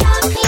Shop.